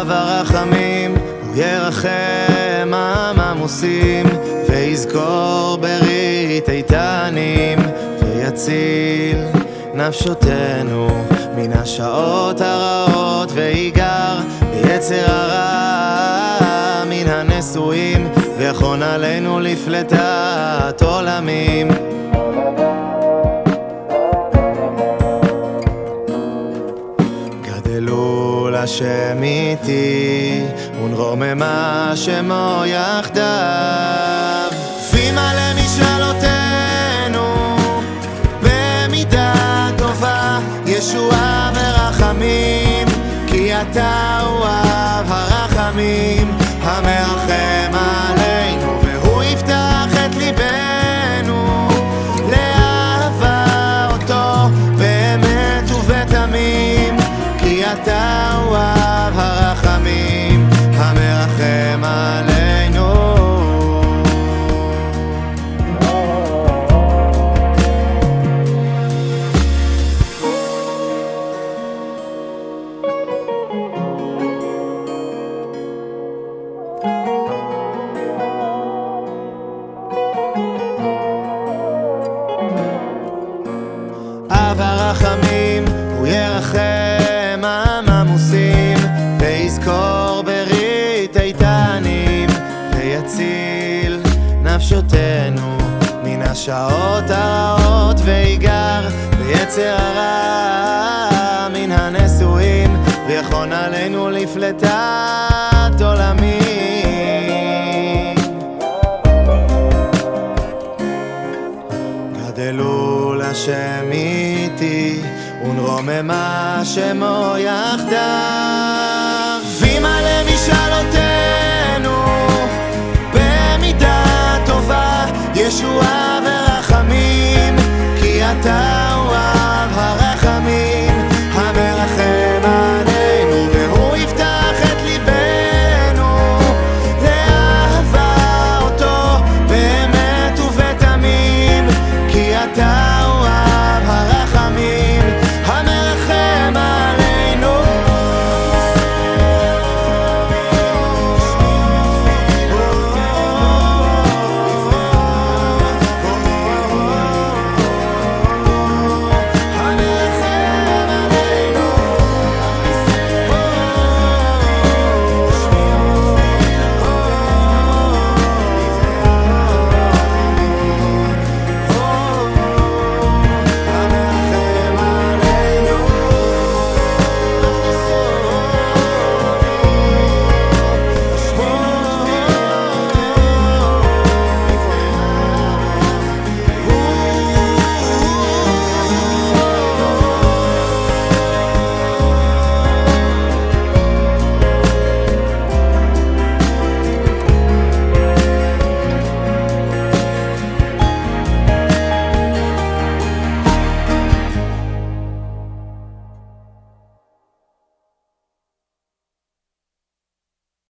אב הרחמים, הוא ירחם עמם עושים, ויזכור ברית איתנים, ויציל נפשותנו מן השעות הרעות, ויגר ביצר הרע מן הנשואים, ויכון עלינו לפלטת עולמים. השם איתי, ונרוממה שמו יחדיו. וימלא משאלותינו במידה טובה, ישועה ורחמים, כי אתה הוא אב הרחמים, המרחם עלינו, אב הרחמים, הוא ירחם עמם עושים, ויזכור ברית איתנים, ויציל נפשותנו מן השעות הרעות, ויגר ביצר הרע מן הנשואים, ויכון עלינו לפלטת עד אלול השם איתי, ונרוממה שמו יחדיו. וימלא משאלותינו, במידה טובה, ישועה ורחמים, כי אתה...